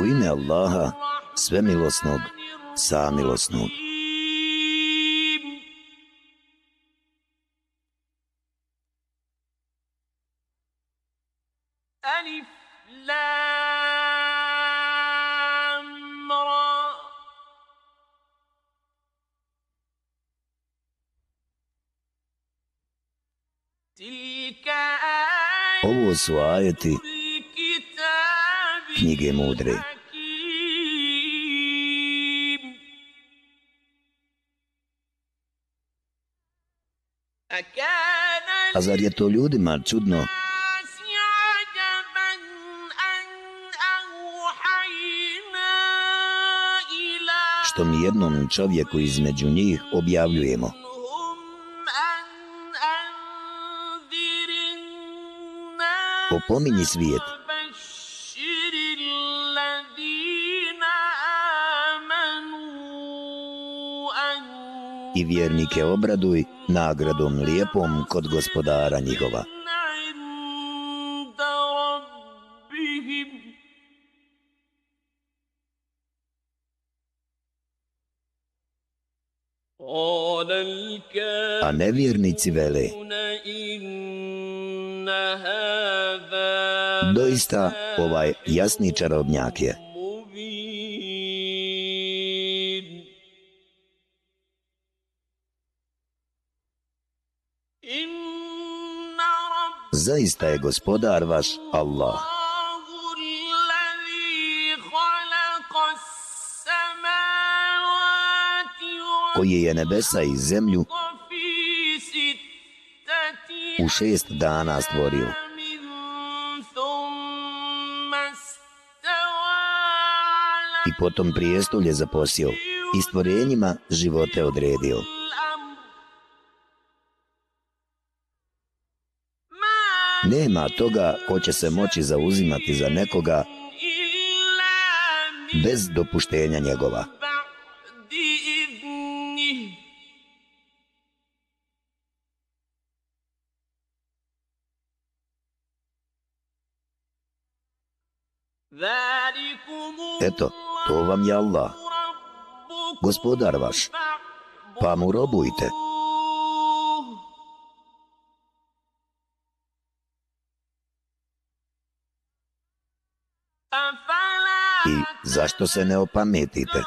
U ime Allaha, svemilosnog, samilosnog. Ovo su ajeti knjige mudre. A zar je to ljudima čudno? Što mi jednom čovjeku između njih objavljujemo. Opominji svijet. I vjernike obraduj nagradom lijepom kod gospodara njihova. A nevjernici vele, doista ovaj jasni čarobnjak je. Zaista je gospodar vaš Allah. koji je nebesa i zemlju u šest dana stvorio. I potom prijestolje zaposio i stvorenjima živote odredio. Nema toga ko će se moći zauzimati za nekoga bez dopuštenja njegova. Eto, to vam je Allah, gospodar vaš, pa mu robujte. Zašto se ne opametite?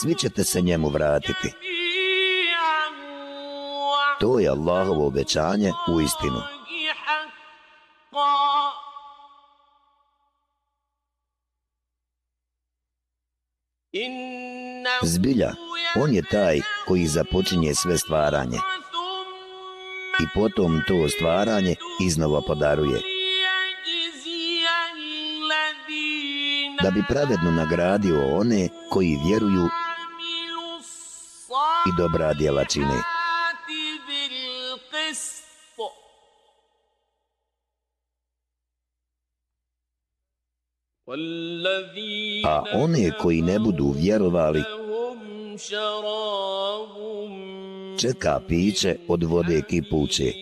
svi ćete se njemu vratiti. To je Allahovo obećanje u istinu. Zbilja, on je taj koji započinje sve stvaranje i potom to stvaranje iznova podaruje. Da bi pravedno nagradio one koji vjeruju i dobra djela čini. A one koji ne budu vjerovali, čeka piće od vode kipuće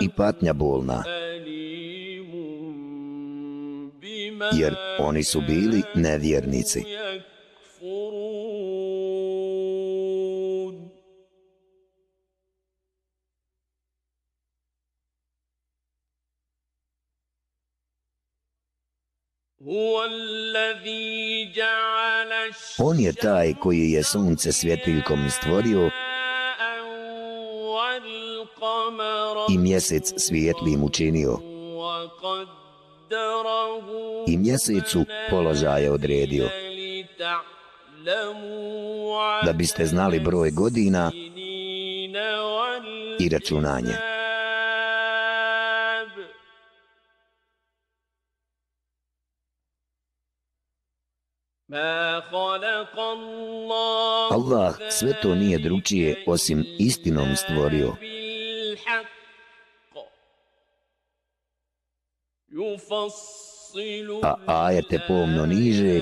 i patnja bolna, jer oni su bili nevjernici. On je taj koji je sunce svjetiljkom stvorio i mjesec svjetlim učinio i mjesecu položaje odredio da biste znali broj godina i računanje. Allah sve to nije drugčije osim istinom stvorio. a ajete pomno niže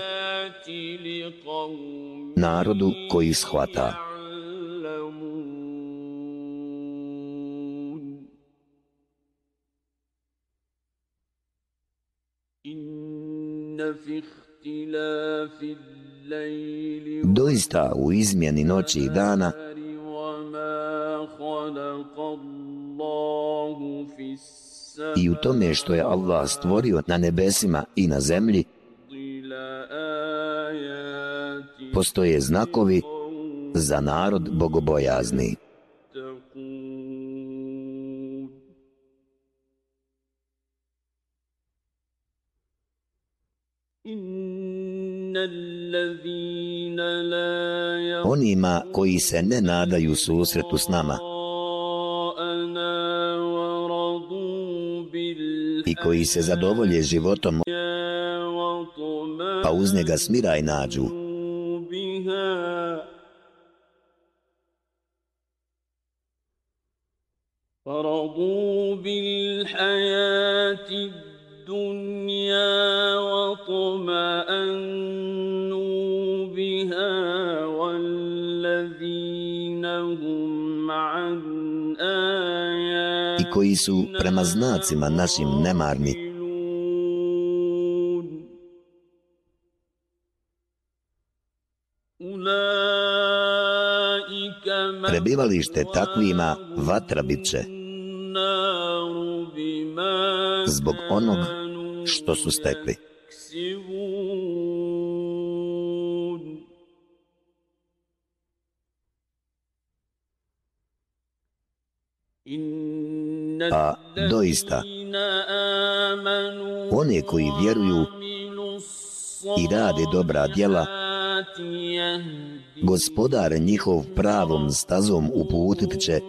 narodu koji shvata. Doista u izmjeni noći i dana i u tome što je Allah stvorio na nebesima i na zemlji postoje znakovi za narod bogobojazni. Onima koji se ne nadaju susretu s nama. i koji se zadovolje životom. pa uz njega smiraj nađu koji su prema znacima našim nemarni prebivalište takvima vatra bit će zbog onog što su stekli. A doista, one koji vjeruju i rade dobra djela, gospodar njihov pravom stazom uputit će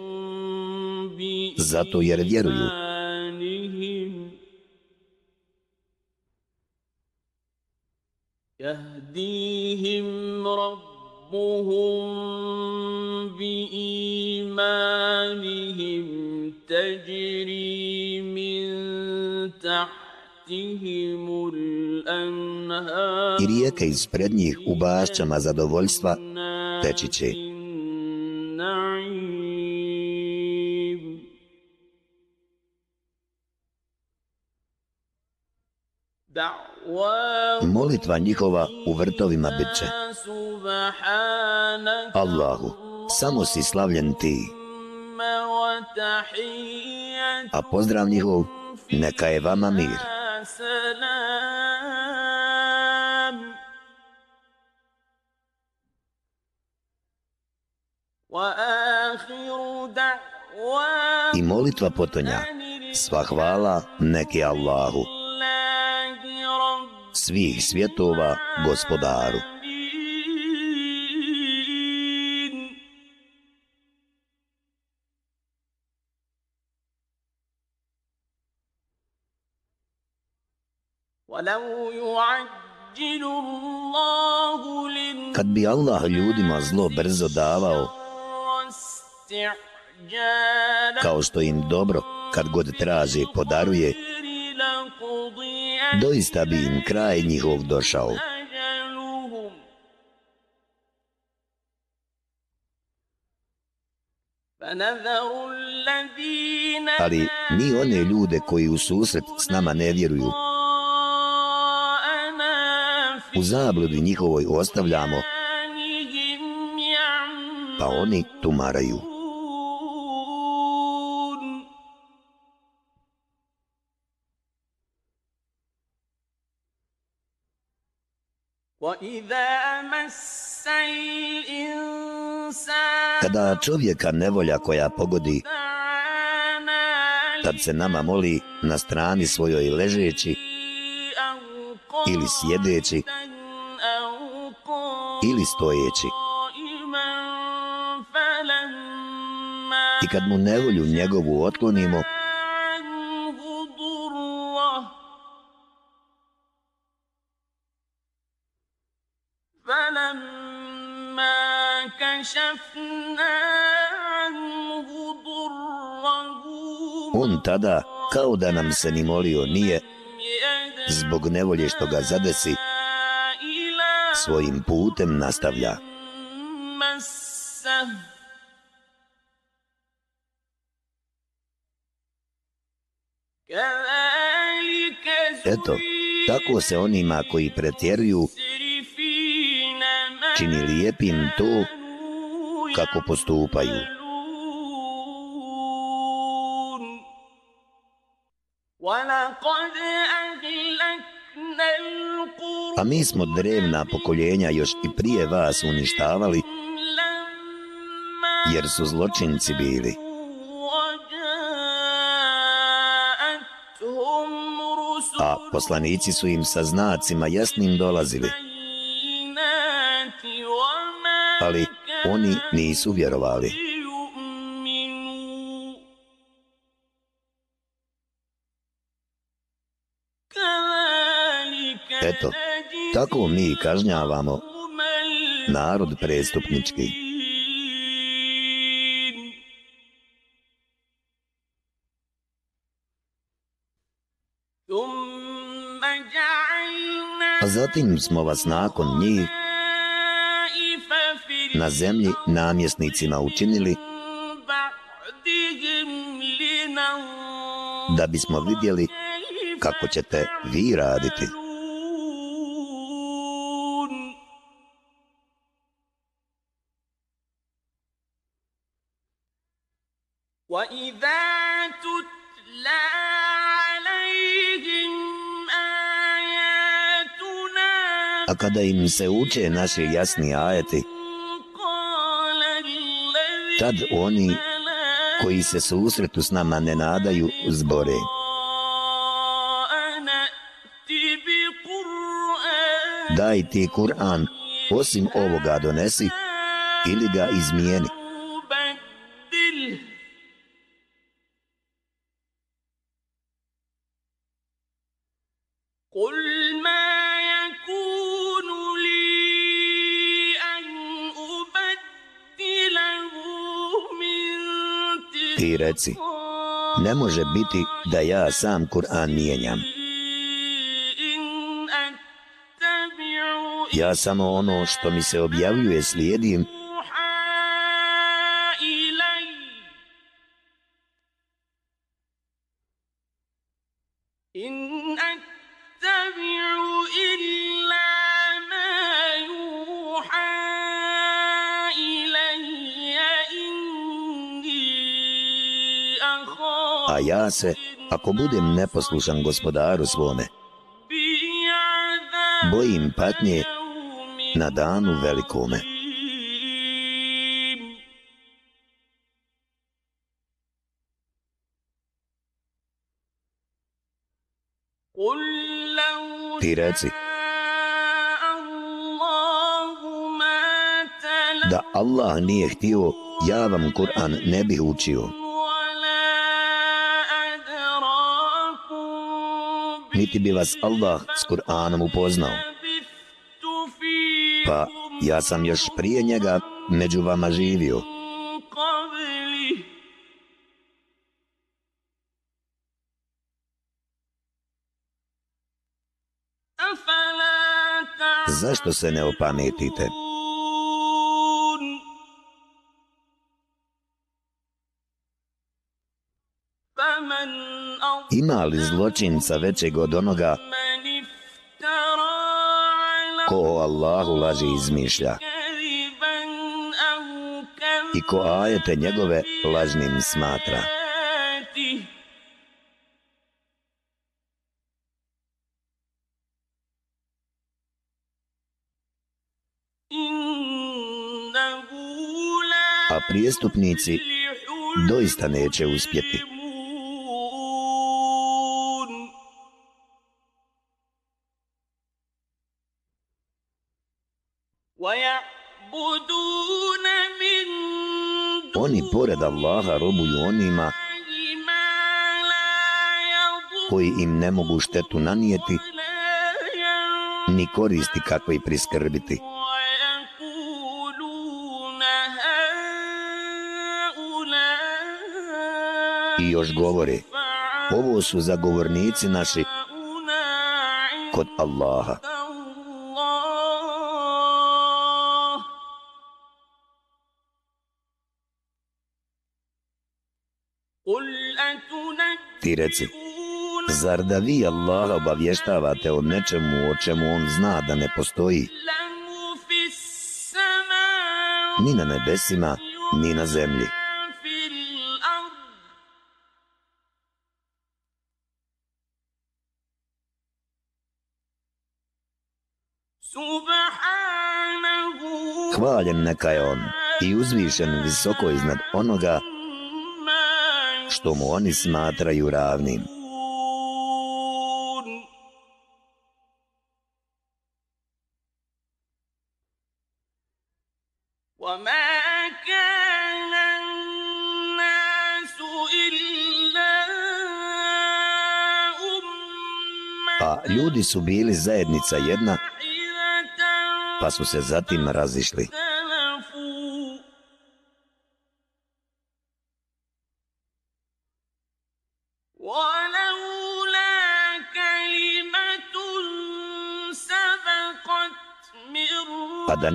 zato jer vjeruju. يهديهم rabbuhum bi imanihim tajri min tahti i rijeka ispred njih u bašćama zadovoljstva teći će. Molitva njihova u vrtovima bit će. Allahu, samo si slavljen ti. A pozdrav njihov, neka je vama mir. I molitva potonja, sva hvala neki Allahu, svih svjetova gospodaru. Kad bi Allah ljudima zlo brzo davao, kao što im dobro, kad god traže, podaruje, doista bi im kraj njihov došao. Ali mi one ljude koji u susret s nama ne vjeruju, u zabludi njihovoj ostavljamo, pa oni tumaraju. Kada čovjeka nevolja koja pogodi, tad se nama moli na strani svojoj ležeći ili sjedeći ili stojeći. I kad mu nevolju njegovu otklonimo, on tada, kao da nam se ni molio nije, zbog nevolje što ga zadesi, svojim putem nastavlja. Eto, tako se onima koji pretjeruju čini lijepim to kako postupaju. A mi smo drevna pokoljenja još i prije vas uništavali, jer su zločinci bili. A poslanici su im sa znacima jasnim dolazili. Ali oni nisu vjerovali. Tako mi kažnjavamo narod prestupnički. A zatim smo vas nakon njih na zemlji namjesnicima učinili da bismo vidjeli kako ćete vi raditi. A kada im se uče naši jasni ajeti, tad oni koji se susretu s nama ne nadaju zbore. Daj ti Kur'an, osim ovoga donesi ili ga izmijeni. Ne može biti da ja sam Kur'an mijenjam. Ja samo ono što mi se objavljuje slijedim ja se, ako budem neposlušan gospodaru svome, bojim patnje na danu velikome. Ti reci, da Allah nije htio, ja vam Kur'an ne bih učio. Niti bi vas Allah s Kur'anom upoznao. Pa ja sam još prije njega među vama živio. Zašto se ne opametite? Ima li zločinca većeg od onoga ko o Allahu laži izmišlja i ko ajete njegove lažnim smatra? A prijestupnici doista neće uspjeti. Oni pored Allaha robuju onima koji im ne mogu štetu nanijeti ni koristi kako i priskrbiti. I još govore, ovo su zagovornici naši kod Allaha. Ti reci, zar da vi Allaha obavještavate o nečemu o čemu on zna da ne postoji? Ni na nebesima, ni na zemlji. Hvaljen neka je on i uzvišen visoko iznad onoga što mu oni smatraju ravnim. A ljudi su bili zajednica jedna, pa su se zatim razišli.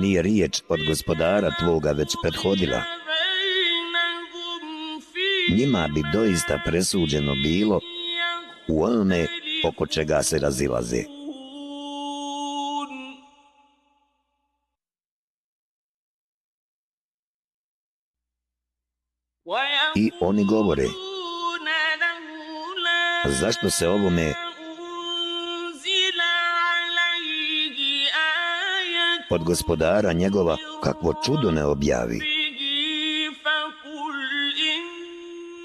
Nije riječ od gospodara tvoga već prethodila, njima bi doista presuđeno bilo u onome oko čega se razilaze. I oni govore, zašto se ovome od gospodara njegova kakvo čudo ne objavi?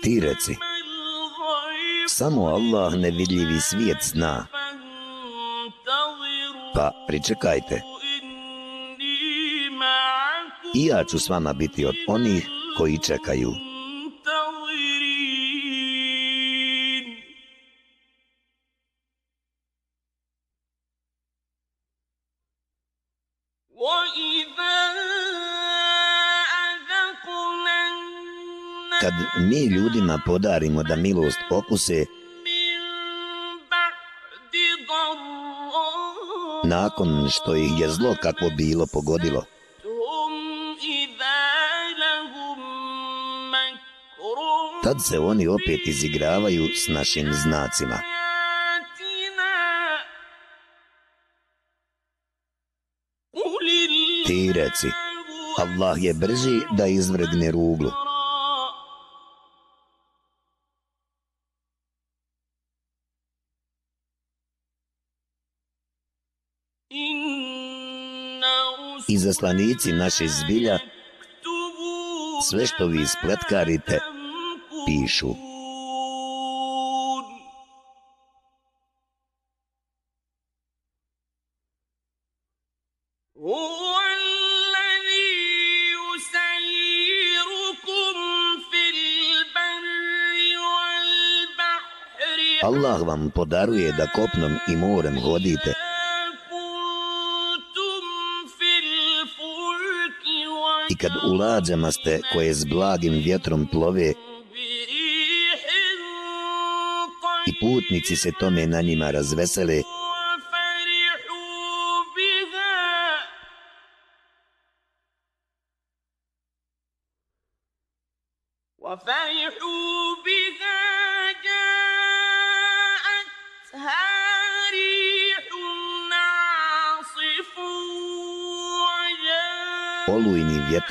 Ti reci, samo Allah nevidljivi svijet zna. Pa pričekajte. I ja ću s vama biti od onih koji čekaju. Podarimo da milost okuse, nakon što ih je zlo kakvo bilo pogodilo, tad se oni opet izigravaju s našim znacima. Ti reci, Allah je brži da izvrgne ruglu. I zaslanici zbilja, sve što vi spletkarite, pišu. Allah vam podaruje da kopnom i morem hodite. I kad u lađama ste koje s blagim vjetrom plove i putnici se tome na njima razvesele,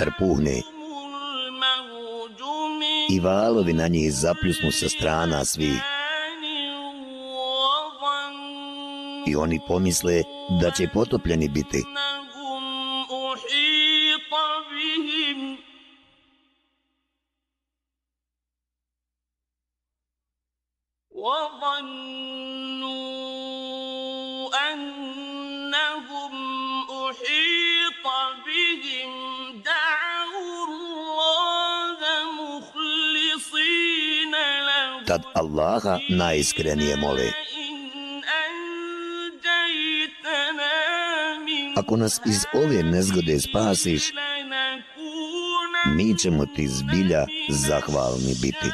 vjetar puhne i valovi na njih zapljusnu sa strana svih. I oni pomisle da će potopljeni biti. najiskrenije moli. Ako nas iz ove nezgode spasiš, mi ćemo ti zbilja zahvalni biti.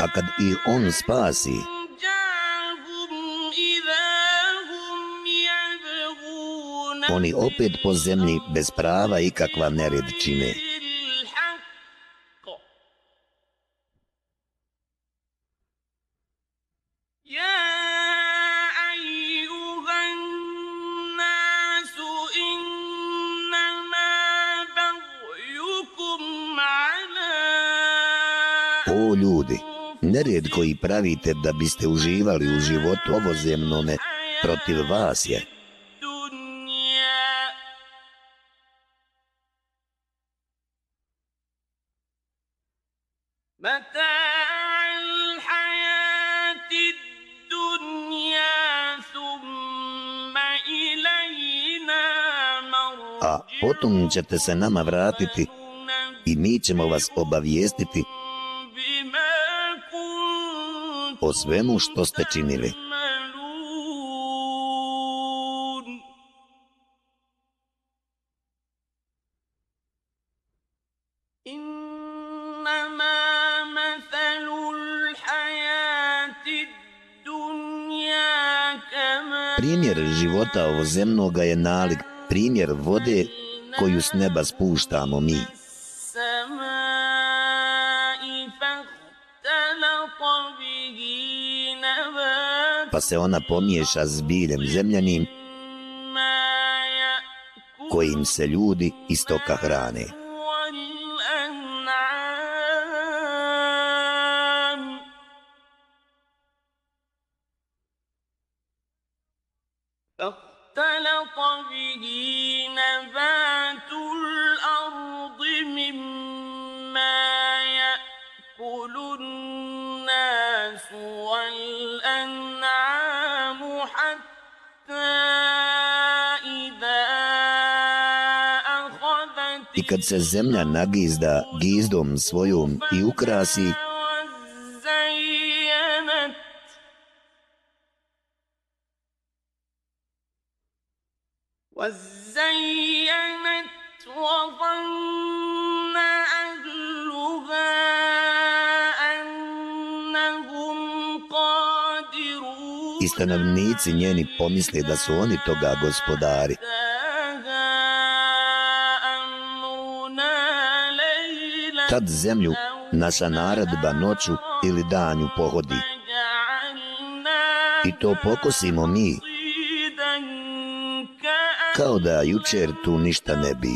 A kad ih on spasi, oni opet po zemlji bez prava i kakva nered čine. O ljudi, nered koji pravite da biste uživali u životu ovozemnome protiv vas je. Ćete se nama vratiti i mi ćemo vas obavijestiti o svemu što ste činili. Primjer života ovozemnoga je nalik, primjer vode koju s neba spuštamo mi. pa se ona pomiješa s biljem zemljanim kojim se ljudi istoka hrane. Kad se zemlja nagizda gizdom svojom i ukrasi, i stanovnici njeni pomisli da su oni toga gospodari. Tad zemlju naša naredba noću ili danju pohodi. I to pokosimo mi, kao da jučer tu ništa ne bi.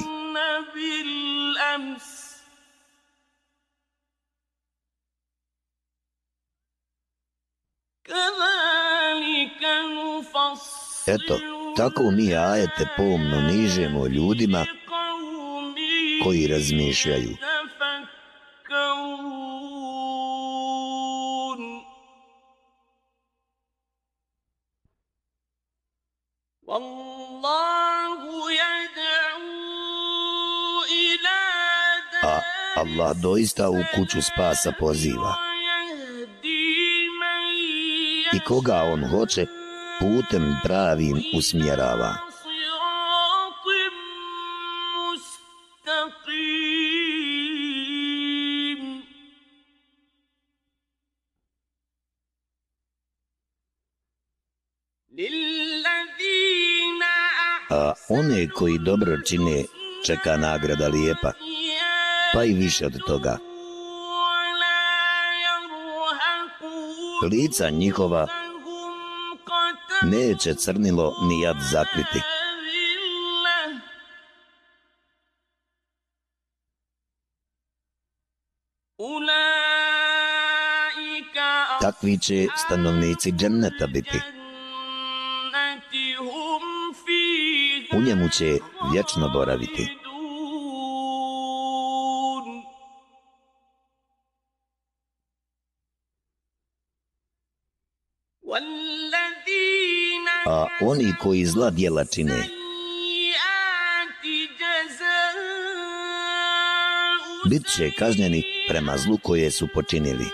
Eto, tako mi ajete pomno nižemo ljudima koji razmišljaju. Doista u kuću spasa poziva. I koga on hoće, putem pravim usmjerava. A one koji dobro čine, čeka nagrada lijepa, pa i više od toga. Lica njihova neće crnilo ni jad zakriti. Takvi će stanovnici dženneta biti. U njemu će vječno boraviti. Oni koji zla djela čine. Bit će kažnjeni prema zlu koje su počinili.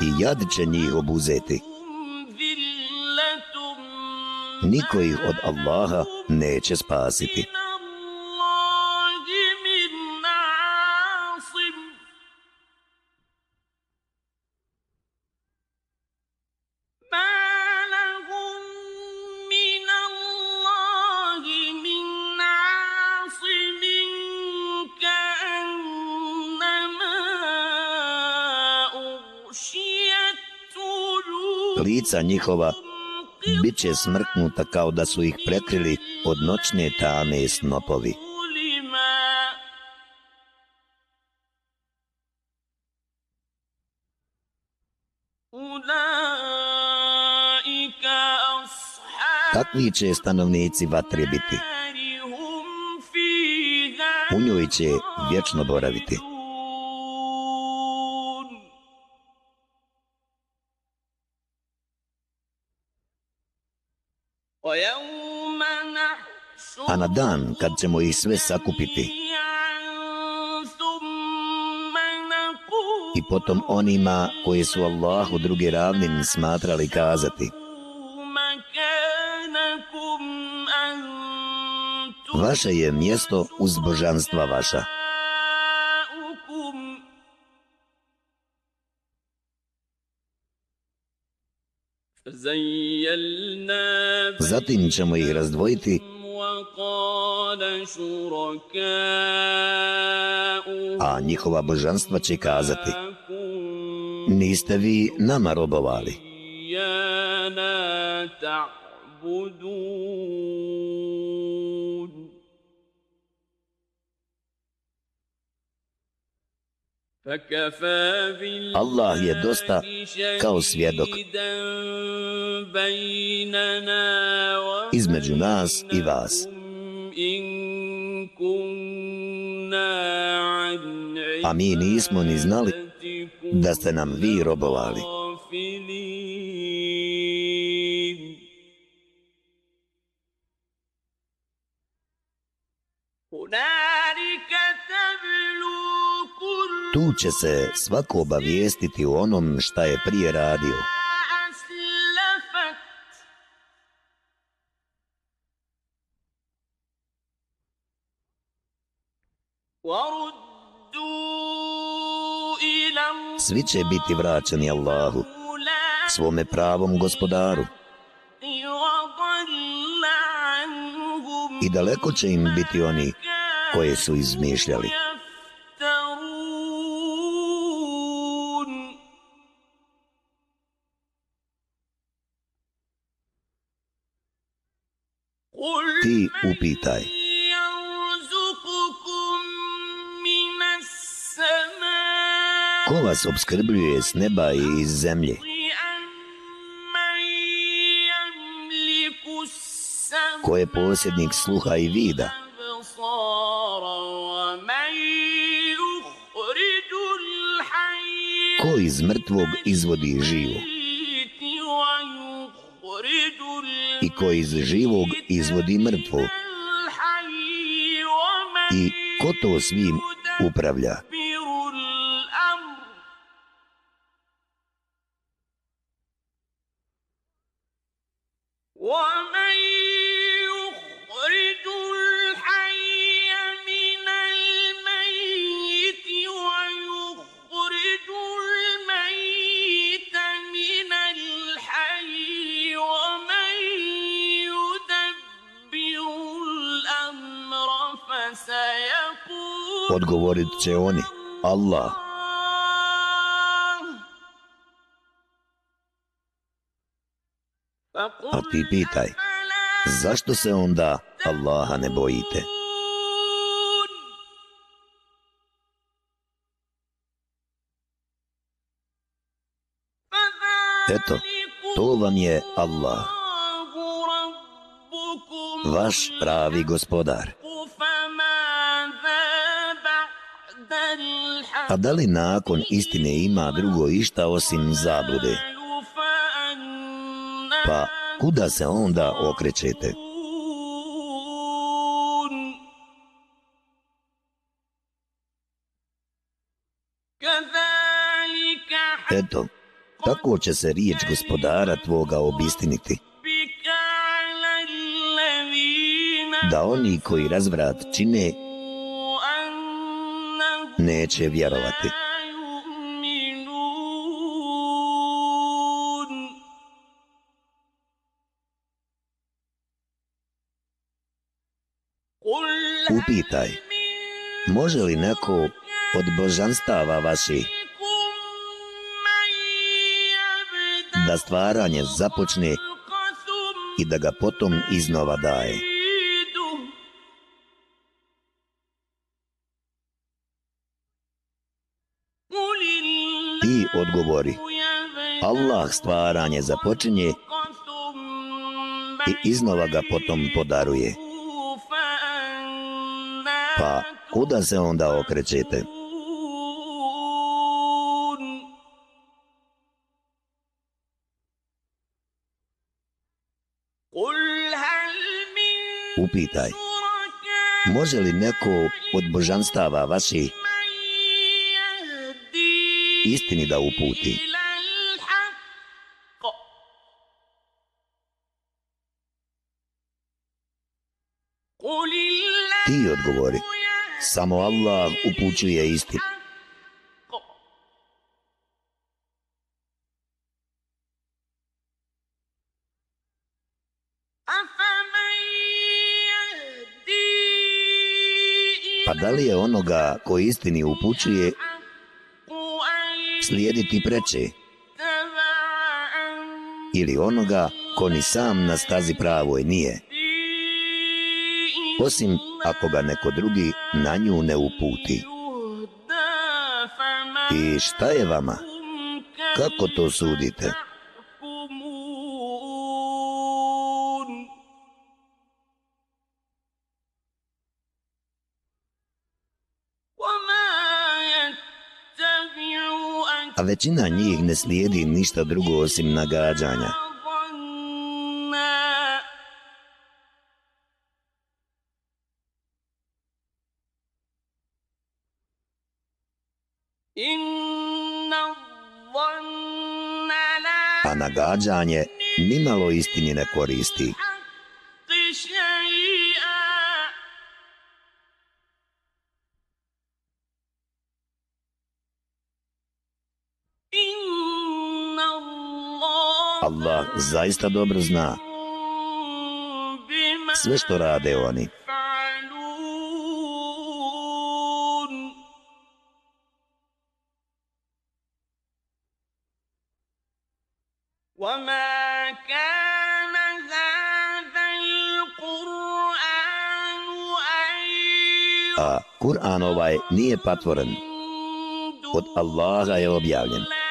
I jad će njih obuzeti. Niko ih od Allaha neće spasiti. Lica njihova bit će smrknuta kao da su ih prekrili od noćne tame snopovi. Takvi će stanovnici vatre biti. U njoj će vječno boraviti. A na dan kad ćemo ih sve sakupiti i potom onima koji su Allahu drugi ravnim smatrali kazati Vaše je mjesto uz božanstva vaša. Zatim ćemo ih razdvojiti a njihova božanstva će kazati niste vi nama robovali Allah je dosta kao svjedok između nas i vas. A mi nismo ni znali da ste nam vi robovali. Tu će se svako obavijestiti u onom šta je prije radio. Svi će biti vraćeni Allahu, svome pravom gospodaru. I daleko će im biti oni koje su izmišljali. Ti upitaj. Ko vas obskrbljuje s neba i iz zemlje? Ko je posjednik sluha i vida? Ko iz mrtvog izvodi živo? i ko iz živog izvodi mrtvo. I ko to svim upravlja? Će oni, Allah. A ti pitaj, zašto se onda Allaha ne bojite? Eto, to vam je Allah, vaš pravi gospodar. A da li nakon istine ima drugo išta osim zablude? Pa kuda se onda okrećete? Eto, tako će se riječ gospodara tvoga obistiniti. Da oni koji razvrat čine neće vjerovati. Upitaj, može li neko od božanstava vaši da da stvaranje započne i da ga potom iznova daje. Odgovori, Allah stvaranje započinje i iznova ga potom podaruje. Pa, kuda se onda okrećete? Upitaj, može li neko od božanstava vaših istini da uputi? Ti odgovori, samo Allah upućuje istinu. Pa da li je onoga koji istini upućuje slijediti preče? Ili onoga ko ni sam na stazi pravoj nije? Osim ako ga neko drugi na nju ne uputi. I šta je vama? Kako to sudite? Većina njih ne slijedi ništa drugo osim nagađanja. A nagađanje nimalo istini ne koristi. Zaista dobro zna sve što rade oni. A Kur'an ovaj nije patvoren. Od Allaha je objavljen.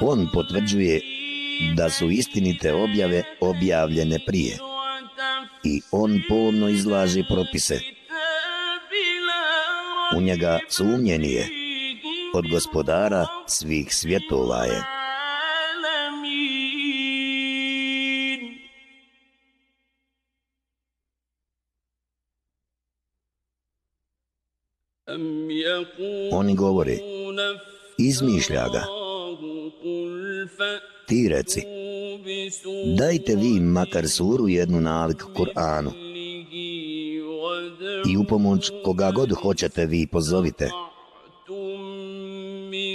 On potvrđuje da su istinite objave objavljene prije i on pomno izlaži propise. U njega sumnje nije od gospodara svih svjetova je. Oni govore, izmišlja ga Ti reci, dajte vi makar suru jednu nalik Kur'anu i u pomoć koga god hoćete vi pozovite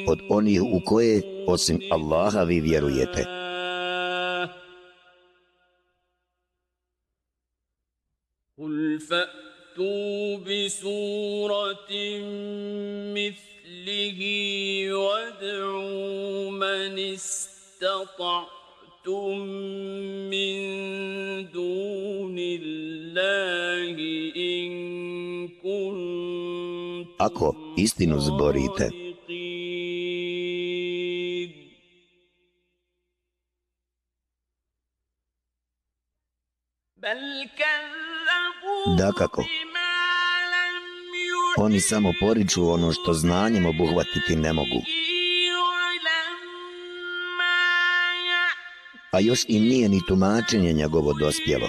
od onih u koje osim Allaha vi vjerujete. قل فأتوا بسورة مثله وادعوا من استطعتم من دون الله إن كنتم Ako istinu zborite, Da kako? Oni samo poriču ono što znanjem obuhvatiti ne mogu. A još i nije ni tumačenje njegovo dospjelo.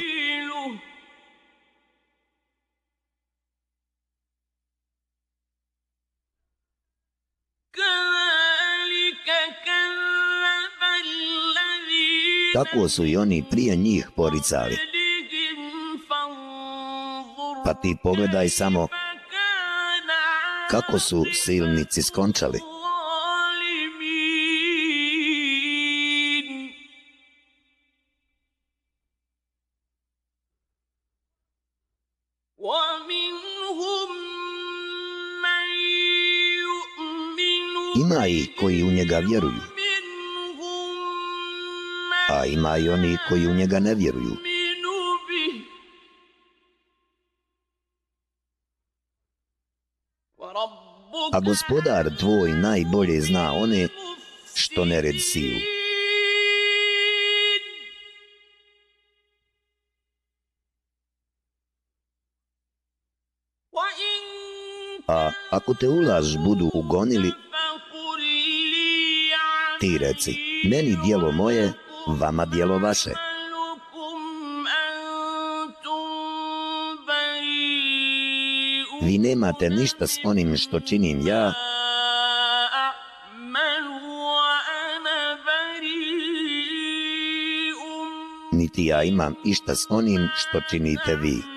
Tako su i oni prije njih poricali. Pa ti pogledaj samo kako su silnici skončali. Ima i koji u njega vjeruju, a ima i oni koji u njega ne vjeruju. A gospodar tvoj najbolje zna one što ne red siju. A ako te ulaž budu ugonili, ti reci, meni dijelo moje, vama dijelo vaše. Vi nemate ništa s onim što činim ja, niti ja imam išta s onim što činite vi.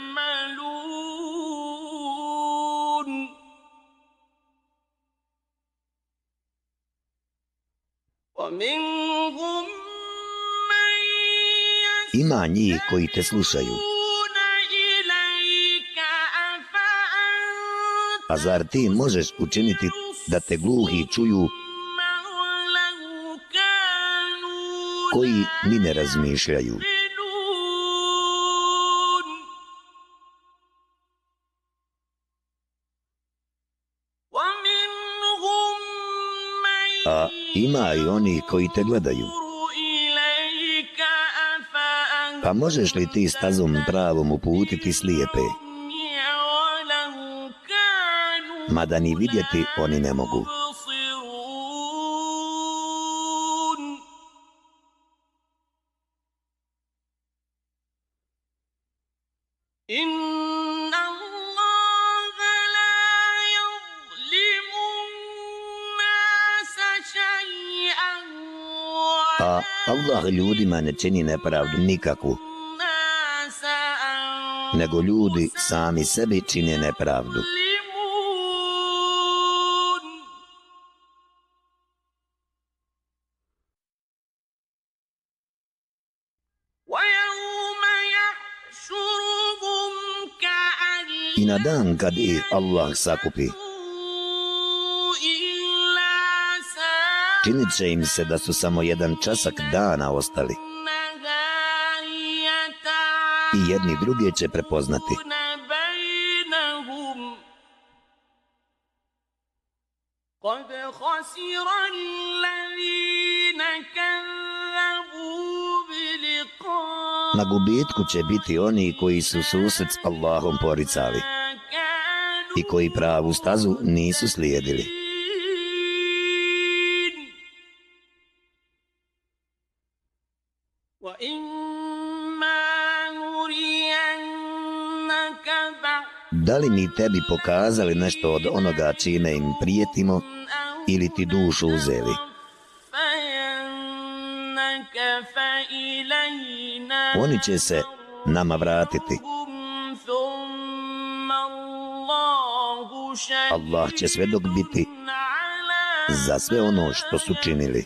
Ima njih koji te slušaju. A zar ti možeš učiniti da te gluhi čuju koji ni ne razmišljaju? A ima i oni koji te gledaju. Pa možeš li ti stazom pravom uputiti slijepe? Mada ni vidjeti oni ne mogu. Ljudima ne čini nepravdu nikakvu, nego ljudi sami sebi čine nepravdu. I na dan kad ih Allah sakupi, činit će im se da su samo jedan časak dana ostali. I jedni druge će prepoznati. Na gubitku će biti oni koji su susret s Allahom poricali i koji pravu stazu nisu slijedili. Li mi tebi pokazali nešto od onoga čime im prijetimo ili ti dušu uzeli? Oni će se nama vratiti. Allah će sve dok biti za sve ono što su činili.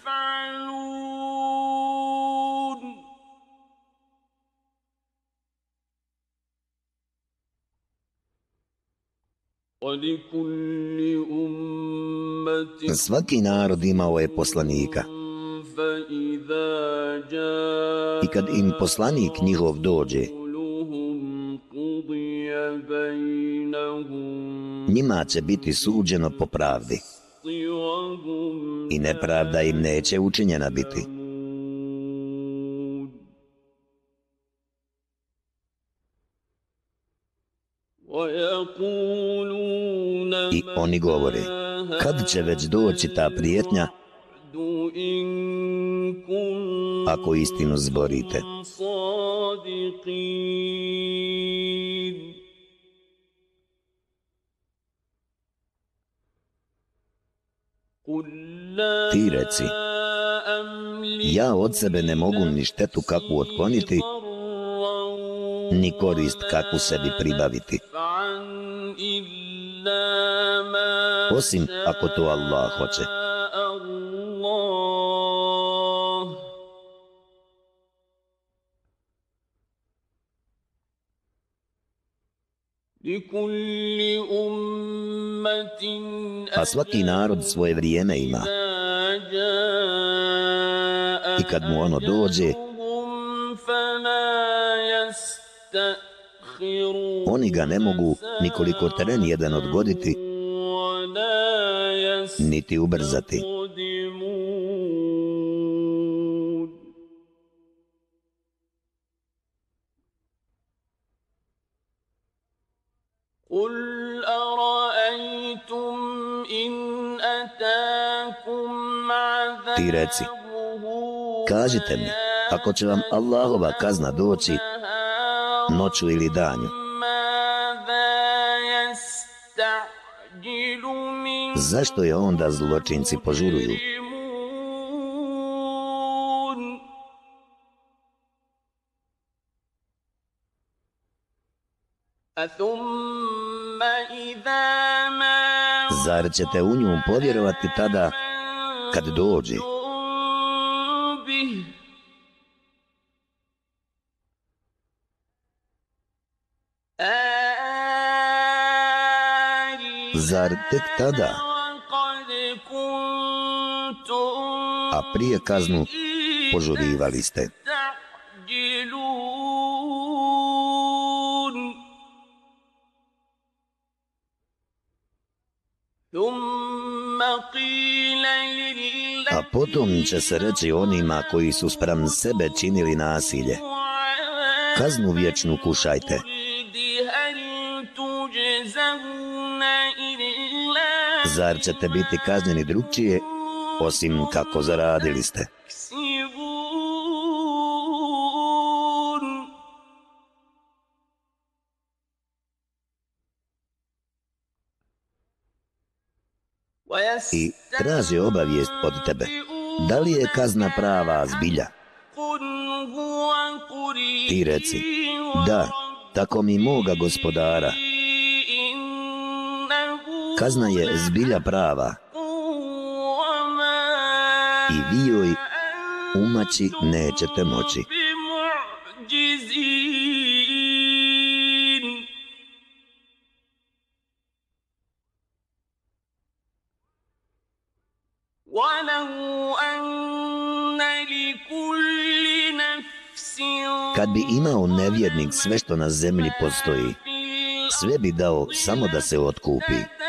Svaki narod imao je poslanika. I kad im poslanik njihov dođe, njima će biti suđeno po pravdi. I nepravda im neće učinjena biti. I oni govore, kad će već doći ta prijetnja, ako istinu zborite. Ti reci, ja od sebe ne mogu ni štetu kakvu otkloniti, ni korist kakvu sebi pribaviti. Osim ako to Allah hoće. A svaki narod svoje vrijeme ima. I kad mu ono dođe, oni ga ne mogu nikoliko teren jedan odgoditi, niti ubrzati. Ti reci, kažite mi, ako će vam Allahova kazna doći noću ili danju, zašto je onda zločinci požuruju? Zar ćete u nju povjerovati tada kad dođe? Zar tek tada? A prije kaznu požurivali ste. A potom će se reći onima koji su sprem sebe činili nasilje. Kaznu vječnu kušajte. Zar ćete biti kaznjeni drugčije, osim kako zaradili ste? I traže obavijest od tebe. Da li je kazna prava zbilja? Ti reci, da, tako mi moga gospodara. Kazna je zbilja prava. I vi joj umaći nećete moći. Kad bi imao nevjernik sve što na zemlji postoji, sve bi dao samo da se otkupi.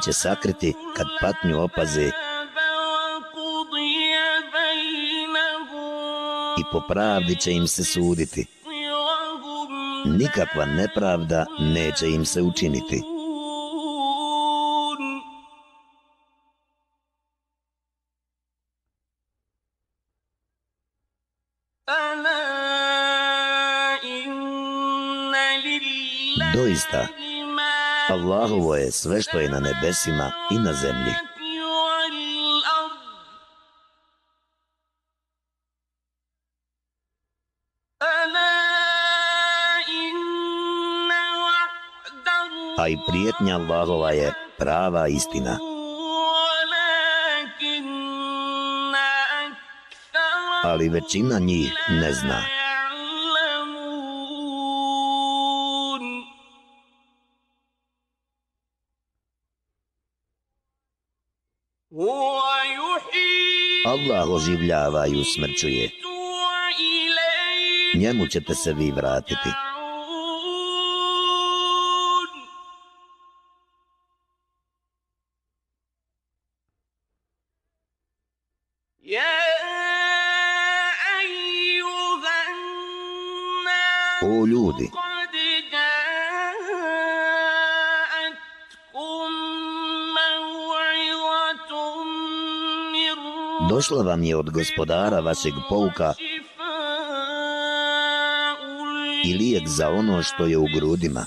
Neće sakriti kad patnju opaze i po pravdi će im se suditi. Nikakva nepravda neće im se učiniti. Allahovo je sve što je na nebesima i na zemlji. a i prijetnja Allahova je prava istina. Ali većina njih ne zna. Allah oživljava i usmrćuje. Njemu ćete se vi vratiti. Došla vam je od gospodara vašeg pouka i lijek za ono što je u grudima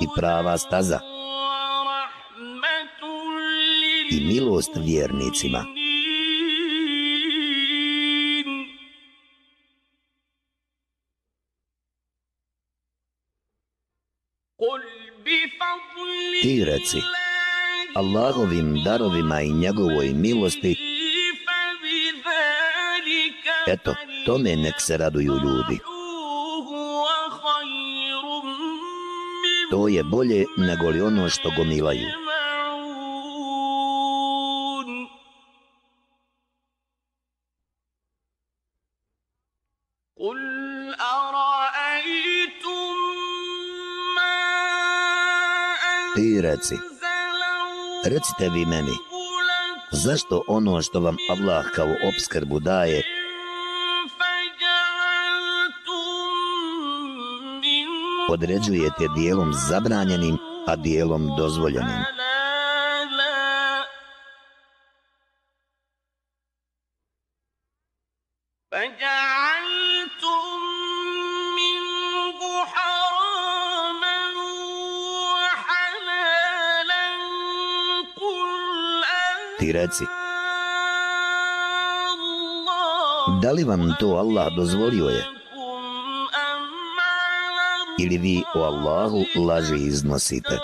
i prava staza i milost vjernicima. Ti reci, Allahovim darovima i njegovoj milosti, eto, tome nek se raduju ljudi. To je bolje nego li ono što gomilaju. Ti reci, recite vi meni, zašto ono što vam Allah kao obskrbu daje, određujete dijelom zabranjenim, a dijelom dozvoljenim. Ti da li vam to Allah dozvolio je? ili vi o Allahu laži iznosite.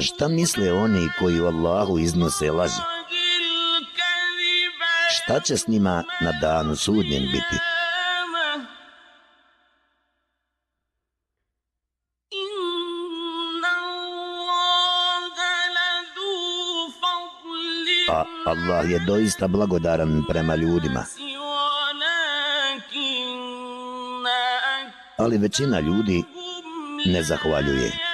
Šta misle oni koji o Allahu iznose laži? Šta će s njima na danu sudnjem biti? Allah je doista blagodaran prema ljudima. Ali većina ljudi ne zahvaljuje.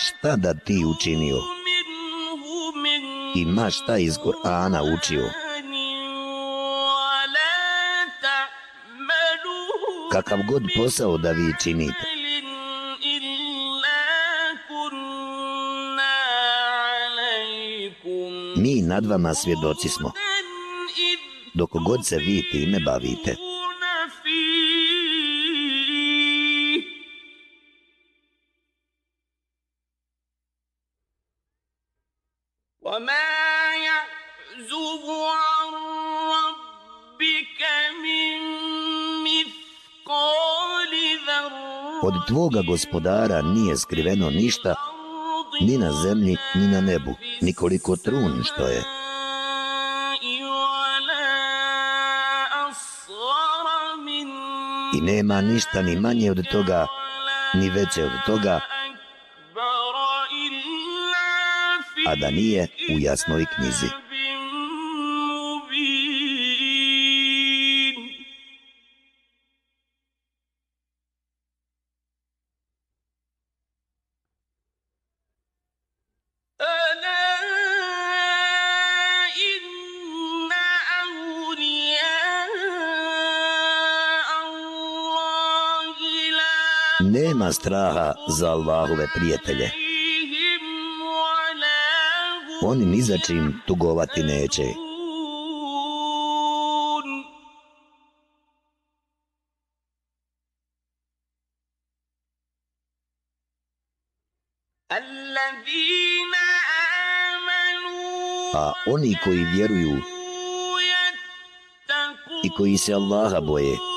Šta da ti učinio? i ma šta iz Kur'ana učio. Kakav god posao da vi činite, mi nad vama svjedoci smo, dok god se vi time bavite. Tvoga gospodara nije skriveno ništa, ni na zemlji, ni na nebu, nikoliko trun što je. I nema ništa ni manje od toga, ni veće od toga, a da nije u jasnoj knjizi. Nema straha za Allahove prijatelje. Oni ni za čim tugovati neće. A oni koji vjeruju i koji se Allaha boje,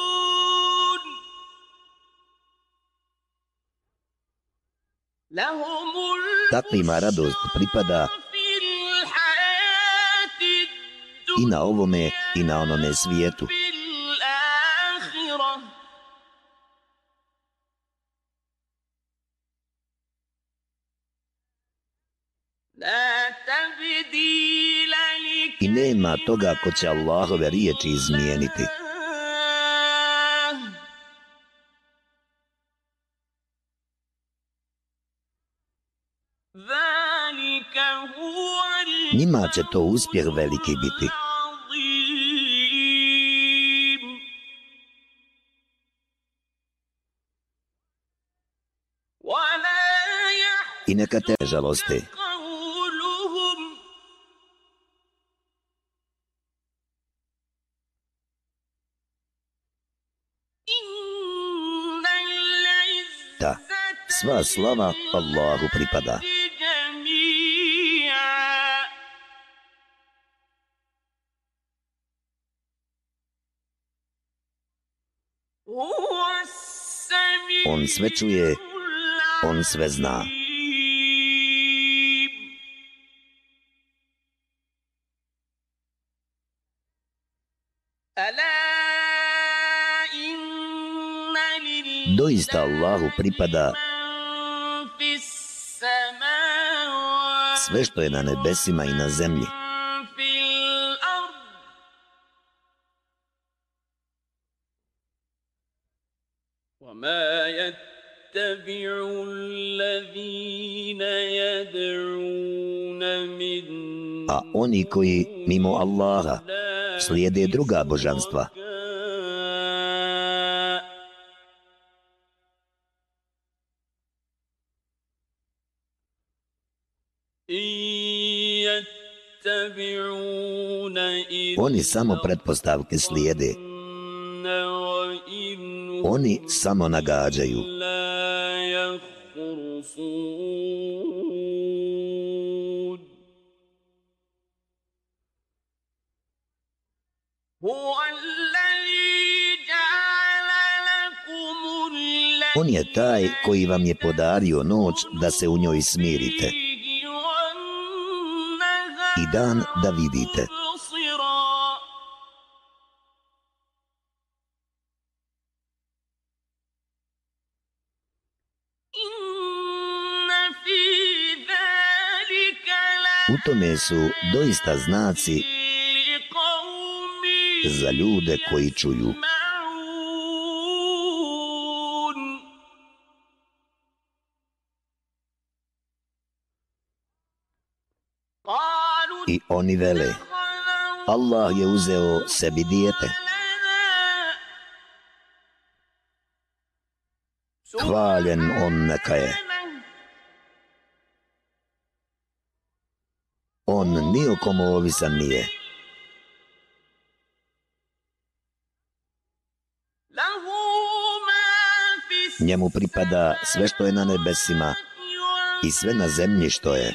Dakle, takvima radost pripada i na ovome i na onome svijetu. I nema toga ko će Allahove riječi izmijeniti. njima će to uspjeh veliki biti. I neka te žalosti. Da, sva slava Allahu pripada. On sve čuje, on sve zna. Doista Allahu pripada sve što je na nebesima i na zemlji. A oni koji mimo Allaha slijede druga božanstva, Oni samo pretpostavke slijede. Oni samo nagađaju. On je taj koji vam je podario noć da se u njoj smirite. I dan da vidite. Tome su doista znaci za ljude koji čuju. I oni vele, Allah je uzeo sebi dijete. Hvaljen on neka je. On nijekom ovisan nije. Njemu pripada sve što je na nebesima i sve na zemlji što je.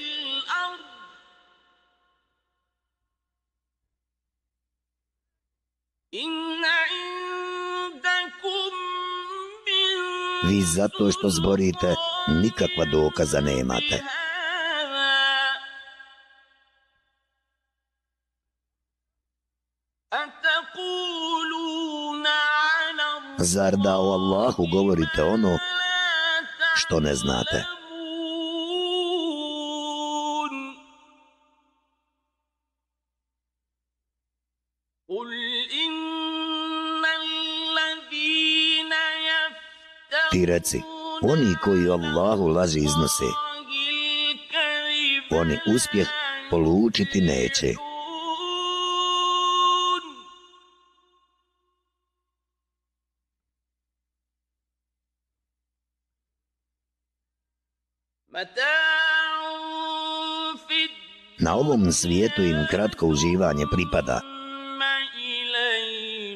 Vi zato što zborite nikakva dokaza nemate. Zar da o Allahu govorite ono što ne znate? Ti reci, oni koji Allahu laži iznose, oni uspjeh polučiti neće. Ovom svijetu im kratko uživanje pripada,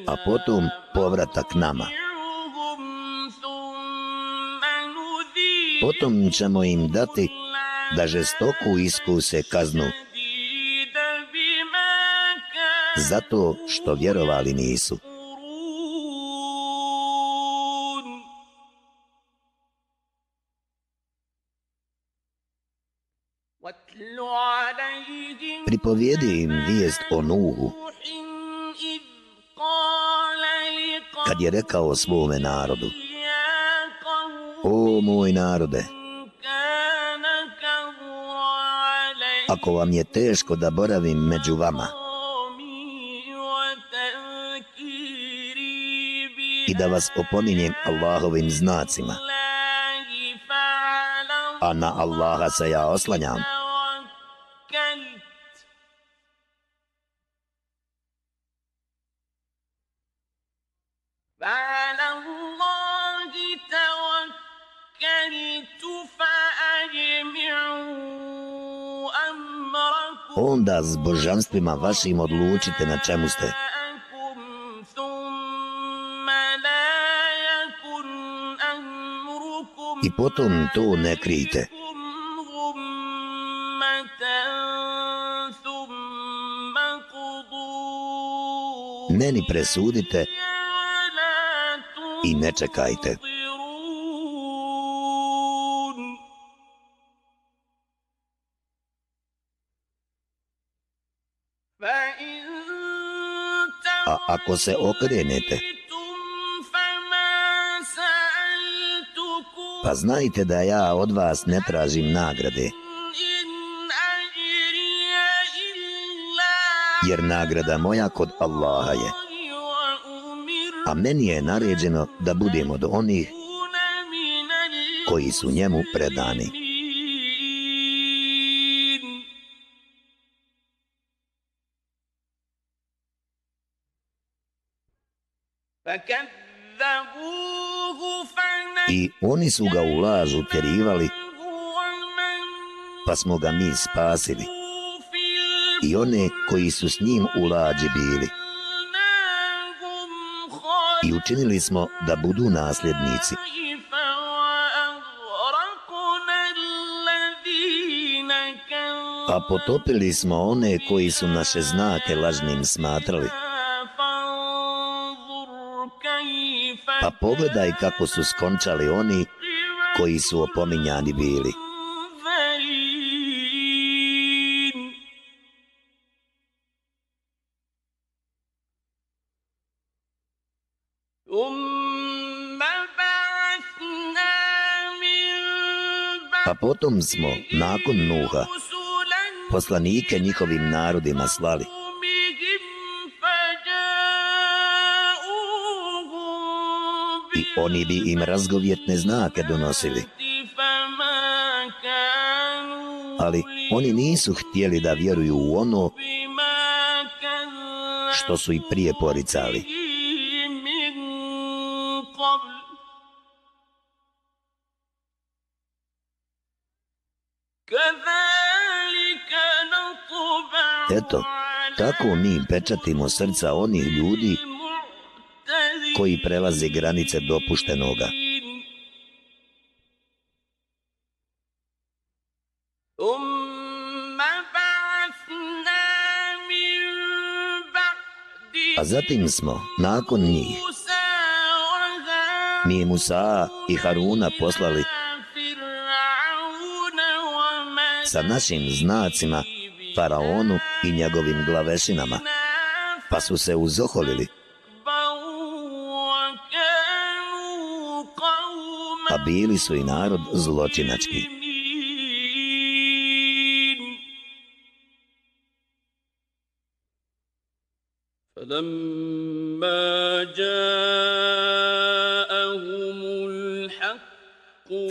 a potom povratak nama. Potom ćemo im dati da žestoku iskuse kaznu zato što vjerovali nisu. Pripovijedi im vijest o Nuhu, kad je rekao svome narodu, O moj narode, ako vam je teško da boravim među vama i da vas opominjem Allahovim znacima, a na Allaha se ja oslanjam, božanstvima vašim odlučite na čemu ste. I potom to ne krijte. Meni presudite i ne čekajte. Ako se okrenete, pa znajte da ja od vas ne tražim nagrade. Jer nagrada moja kod Allaha je. A meni je naređeno da budemo do onih koji su njemu predani. I oni su ga u laž utjerivali, pa smo ga mi spasili. I one koji su s njim u lađi bili. I učinili smo da budu nasljednici. A potopili smo one koji su naše znake lažnim smatrali. Pogledaj kako su skončali oni koji su opominjani bili. Pa potom smo, nakon Nuha, poslanike njihovim narodima slali. Oni bi im razgovjetne znake donosili. Ali oni nisu htjeli da vjeruju u ono što su i prije poricali. Eto, tako mi pečatimo srca onih ljudi koji prelaze granice dopuštenoga. A zatim smo, nakon njih, mi Musa i Haruna poslali sa našim znacima faraonu i njegovim glavešinama, pa su se uzoholili bili su i narod zločinački.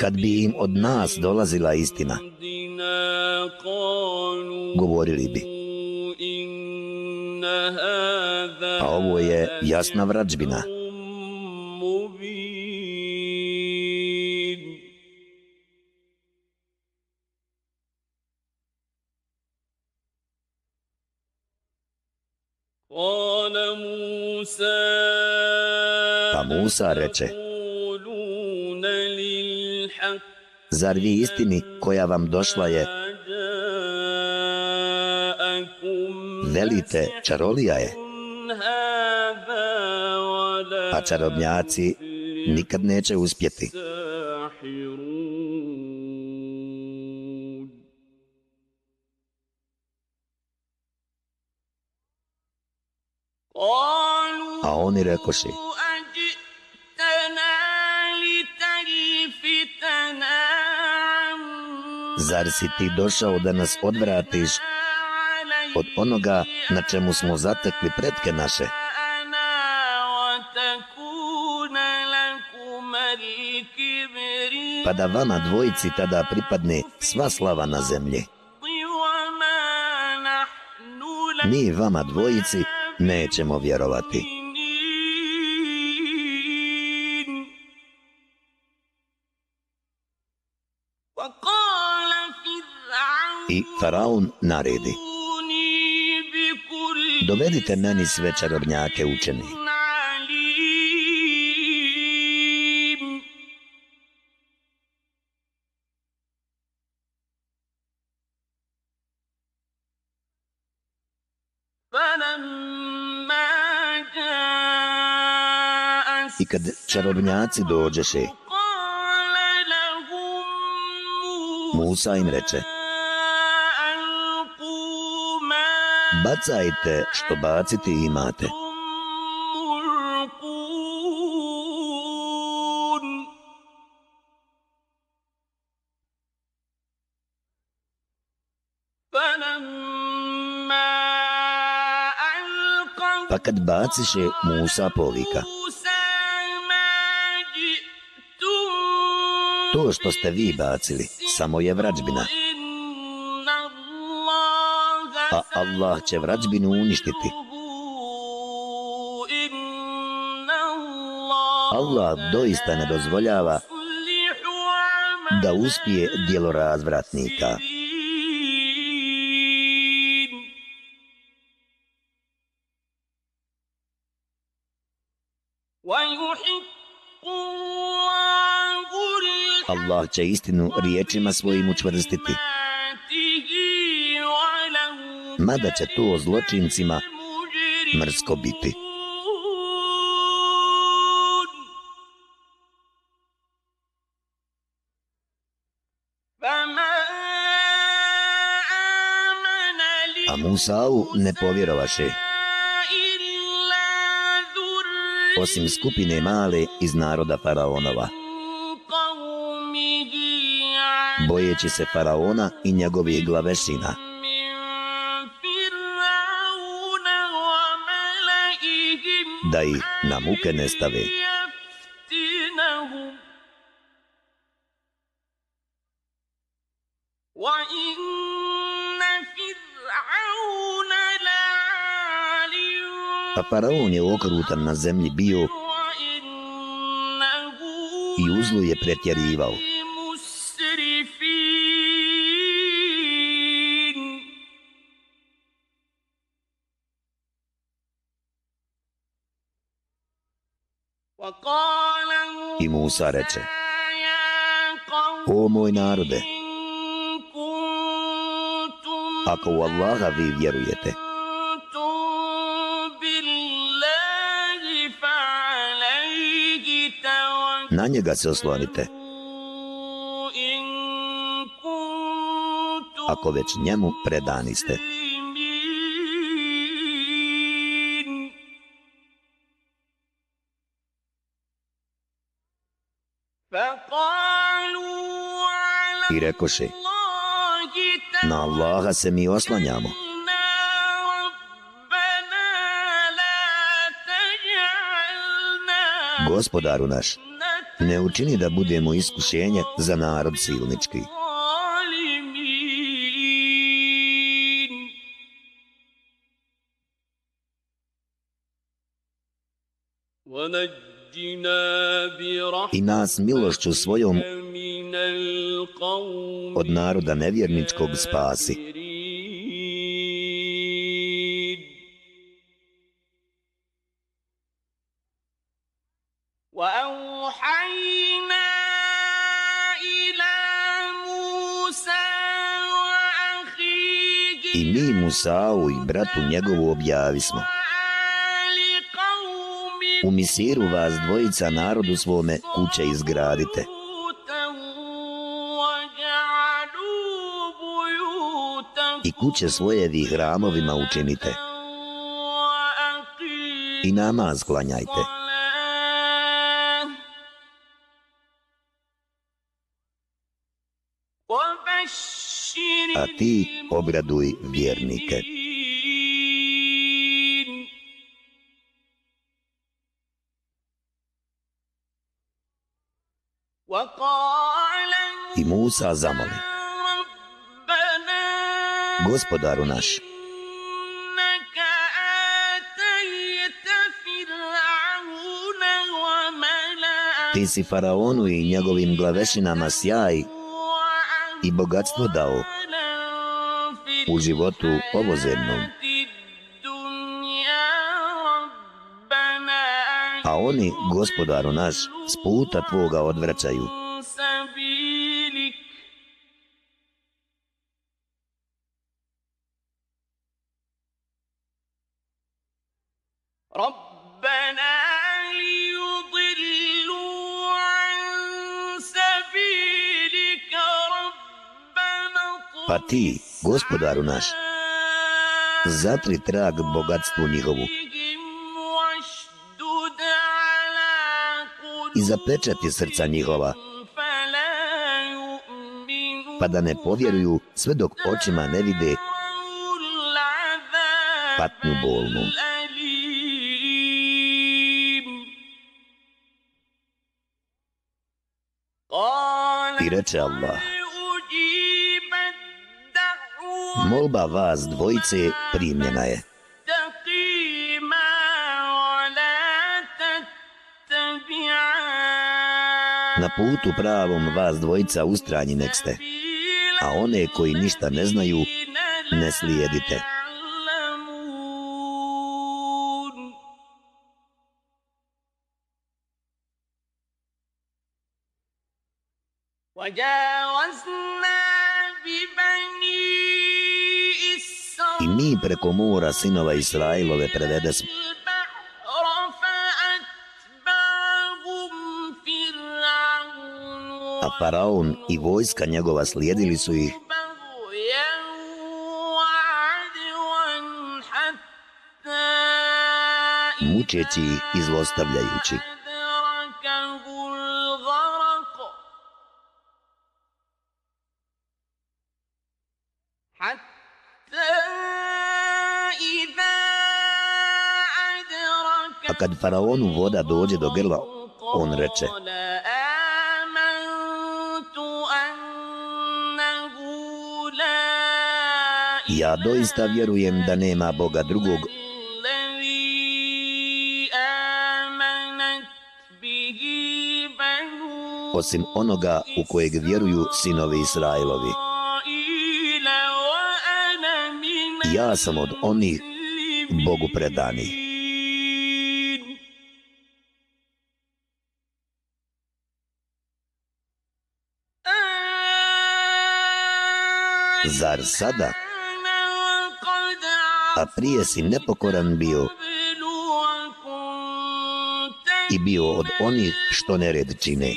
Kad bi im od nas dolazila istina, govorili bi, a ovo je jasna vrađbina. Musa reče, zar vi istini koja vam došla je, velite čarolija je, a čarobnjaci nikad neće uspjeti. A oni rekoši, Zar si ti došao da nas odvratiš od onoga na čemu smo zatekli pretke naše? Pa da vama dvojici tada pripadne sva slava na zemlji. Mi vama dvojici nećemo vjerovati. i Faraon naredi. Dovedite meni sve čarobnjake učeni. I kad čarobnjaci dođeše, Musa im reče, bacajte što baciti imate. Pa kad baciše, Musa povika. To što ste vi bacili, samo je vrađbina. A Allah će vrađbinu uništiti. Allah doista ne dozvoljava da uspije dijelo razvratnika. Allah će istinu riječima svojim učvrstiti. Mada će to zločincima mrsko biti. A Musa'u ne povjerovaše. Osim skupine male iz naroda Faraonova. bojeći se faraona i njegovih glavešina. Da ih na muke ne stave. A faraon je okrutan na zemlji bio i uzlu je pretjerivao. I Musa reče, O moj narode, ako u Allaha vi vjerujete, na njega se oslonite. Ako već njemu predani ste. I rekoše, na Allaha se mi oslanjamo. Gospodaru naš, ne učini da budemo iskušenje za narod silnički. I nas milošću svojom od naroda nevjerničkog spasi. I mi Musa'u i bratu njegovu objavismo. U Misiru vas dvojica narodu svome kuće izgradite. I kuće svoje vi hramovima učinite. I namaz klanjajte. A ti obraduj vjernike. I Musa zamoli. Gospodaru naš, ti si faraonu i njegovim glavešinama sjaj i bogatstvo dao u životu ovozemnom. A oni, gospodaru naš, s puta tvoga odvraćaju. ربنا ليضلوا عن سبيلك ربنا Pa ti, gospodaru naš, zatri trag bogatstvu njihovu i zapečati srca njihova pa da ne povjeruju sve dok očima ne vide patnju bolnu. Patnju bolnu. Reče Allah, molba vas dvojice primljena je. Na putu pravom vas dvojica ustranji nek ste, a one koji ništa ne znaju, ne slijedite. Mi preko mora sinova Israilove prevede smo. A faraon i vojska njegova slijedili su ih mučeći ih i zlostavljajući. A kad faraonu voda dođe do grla, on reče Ja doista vjerujem da nema Boga drugog osim onoga u kojeg vjeruju sinovi Israilovi. Ja sam od onih Bogu predanih. Zar sada? A prije si nepokoran bio i bio od onih što nered čine.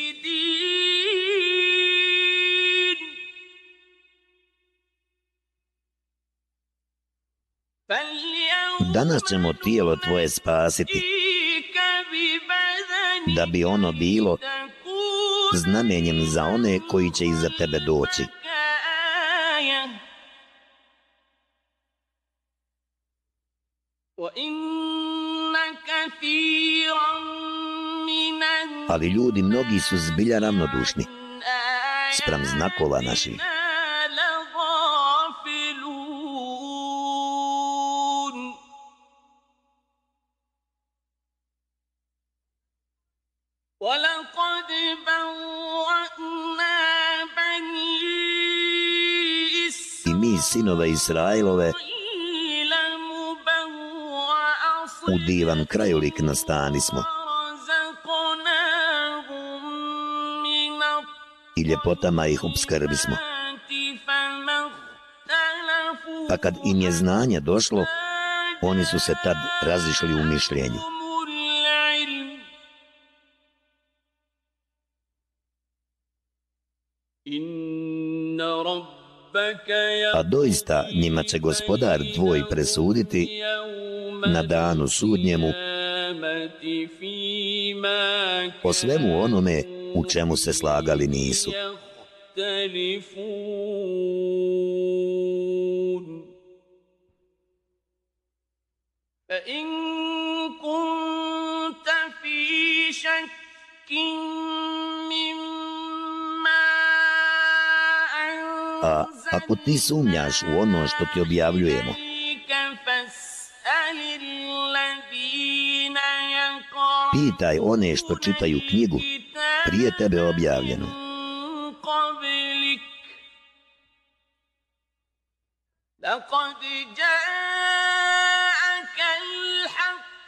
Danas ćemo tijelo tvoje spasiti, da bi ono bilo znamenjem za one koji će iza tebe doći. Ali ljudi mnogi su zbilja ravnodušni sprem znakova naših. I mi sinove Israilove u divan krajolik nastani smo. I ljepotama ih obskrbi smo. Pa kad im je znanje došlo, oni su se tad razišli u mišljenju. A doista njima će gospodar tvoj presuditi na danu sudnjemu po svemu onome u čemu se slagali nisu. A ako ti sumnjaš u ono što ti objavljujemo, Pitaj one što čitaju knjigu prije tebe objavljenu.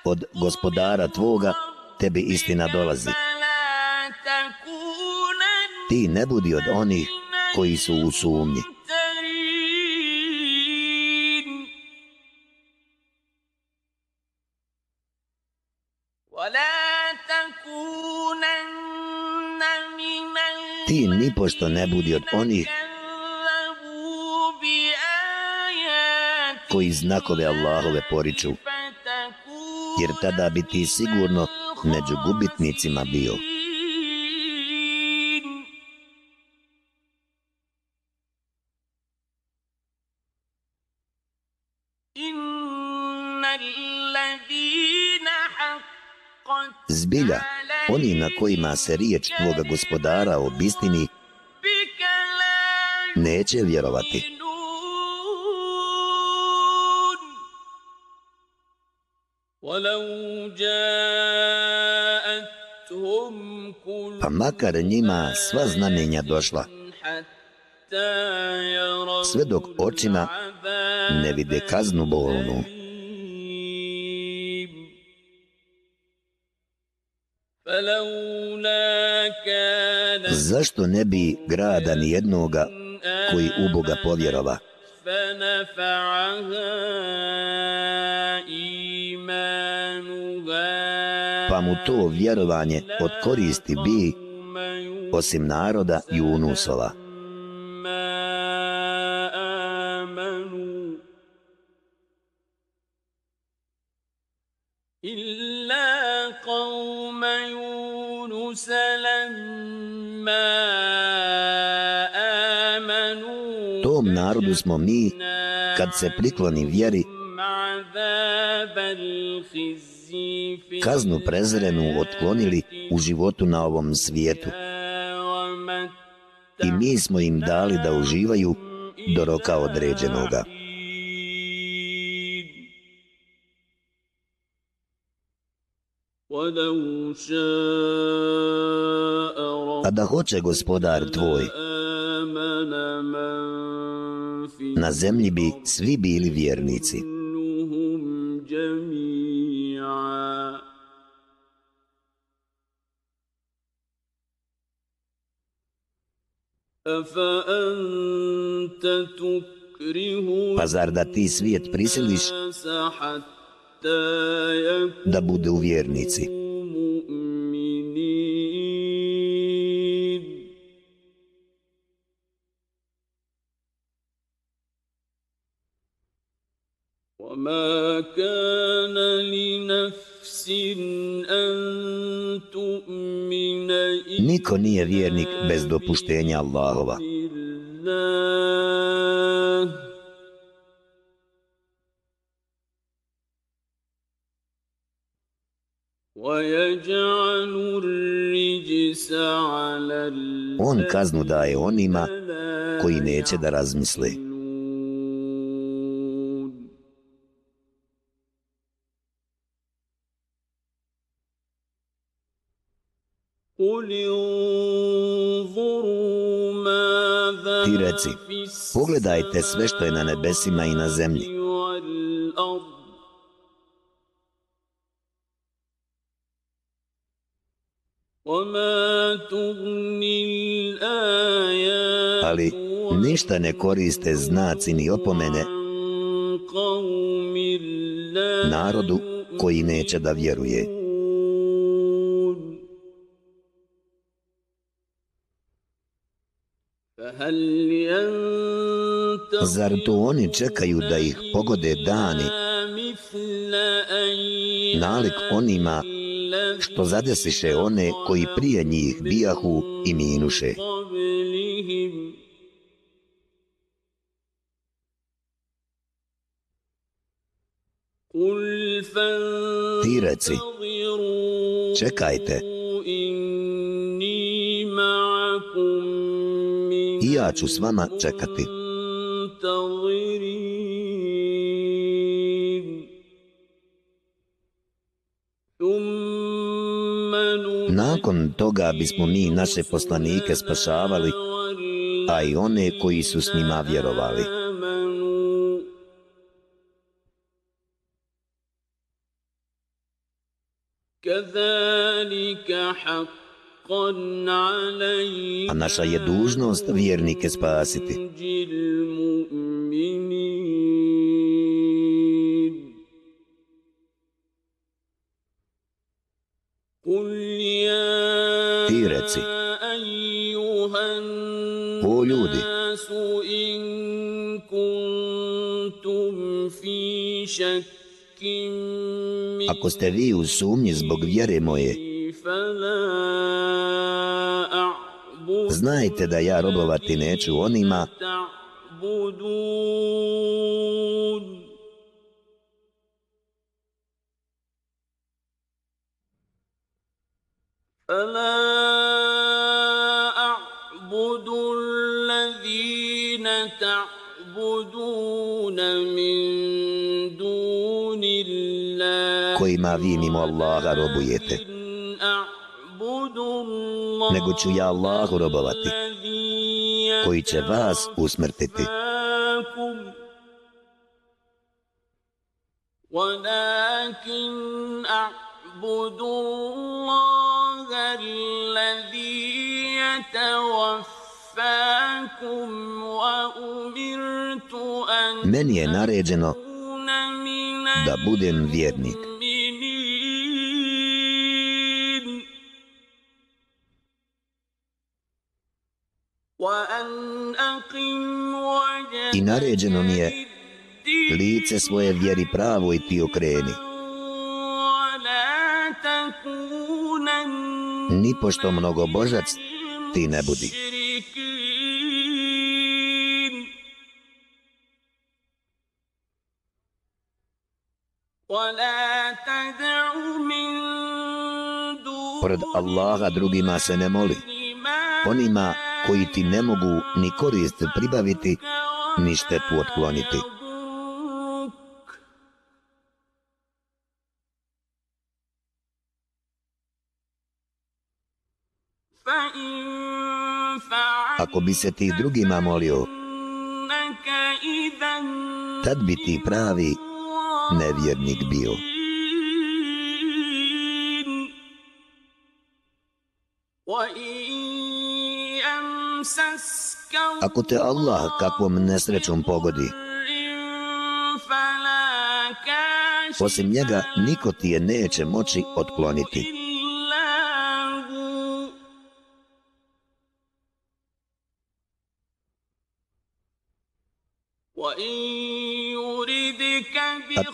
Od gospodara tvoga tebi istina dolazi. Ti ne budi od onih koji su u sumnji. Ti nipošto ne budi od onih koji znakove Allahove poriču, jer tada bi ti sigurno među gubitnicima bio. Zbilja, oni na kojima se riječ tvoga gospodara obistini, neće vjerovati. Pa makar njima sva znamenja došla, sve dok očima ne vide kaznu bolnu. Zašto ne bi grada ni jednoga koji u Boga povjerova? Pa mu to vjerovanje od koristi bi osim naroda Junusova. Tom narodu smo mi, kad se prikloni vjeri, kaznu prezrenu otklonili u životu na ovom svijetu. I mi smo im dali da uživaju do roka određenoga. A da hoće gospodar tvoj, na zemlji bi svi bili vjernici. Pa zar da ti svijet prisiliš da bude u vjernici. Niko nije vjernik bez dopuštenja Allahova. On kaznu daje onima koji neće da razmisle. Ti reci, pogledajte sve što je na nebesima i na zemlji. Ali ništa ne koriste znaci ni opomene narodu koji neće da vjeruje. Zar to oni čekaju da ih pogode dani nalik onima što zadesiše one koji prije njih bijahu i minuše. Ti reci, čekajte, i ja ću s vama čekati. Nakon toga bismo mi naše poslanike spašavali, a i one koji su s njima vjerovali. A naša je dužnost vjernike spasiti. Ti reci, o ljudi, Ako ste vi u sumnji zbog vjere moje, znajte da ja robovati neću onima kojima vi mimo Allaha robujete. Nego ću ja Allahu robovati, koji će vas usmrtiti. ولكن أعبد الله الذي يتوفاكم وأمرت أن Meni je naređeno da budem vjernik. I naređeno mi je lice svoje vjeri pravo i ti okreni. Nipošto mnogo božac ti ne budi. Pored Allaha drugima se ne moli. Onima koji ti ne mogu ni korist pribaviti, ni štetu otkloniti. Ako bi se ti drugima molio, tad bi ti pravi nevjernik bio. Ako te Allah kakvom nesrećom pogodi, osim njega niko ti je neće moći otkloniti.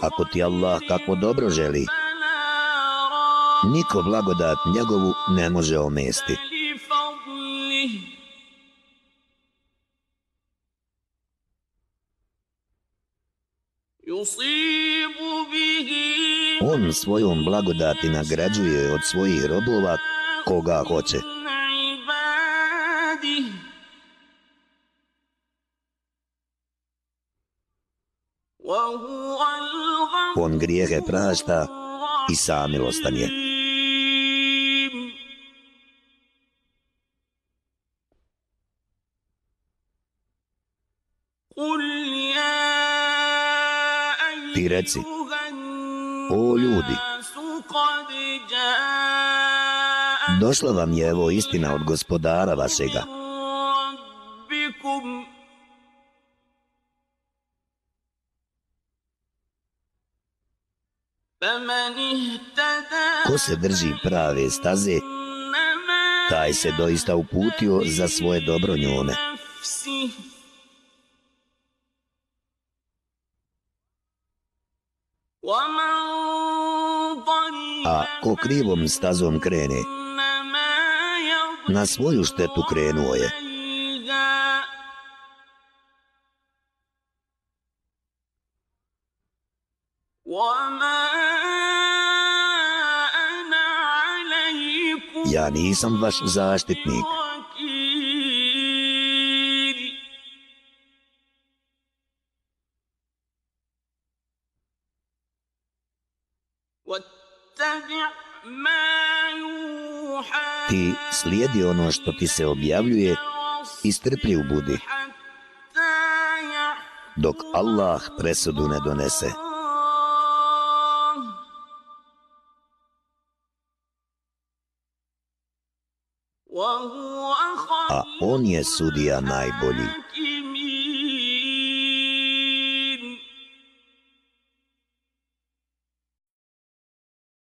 Ako ti Allah kako dobro želi, niko blagodat njegovu ne može omestiti. On svojom blagodati nagrađuje od svojih robova koga hoće. On grijehe prašta i samilostan je. Ti reci, o ljudi, došla vam je evo istina od gospodara vašega. Ko se drži prave staze, taj se doista uputio za svoje dobro njome. A ko krivom stazom krene, na svoju štetu krenuo je. Ja nisam vaš zaštitnik. Ti slijedi ono što ti se objavljuje i strpljiv budi. Dok Allah presudu ne donese. On je sudija najbolji.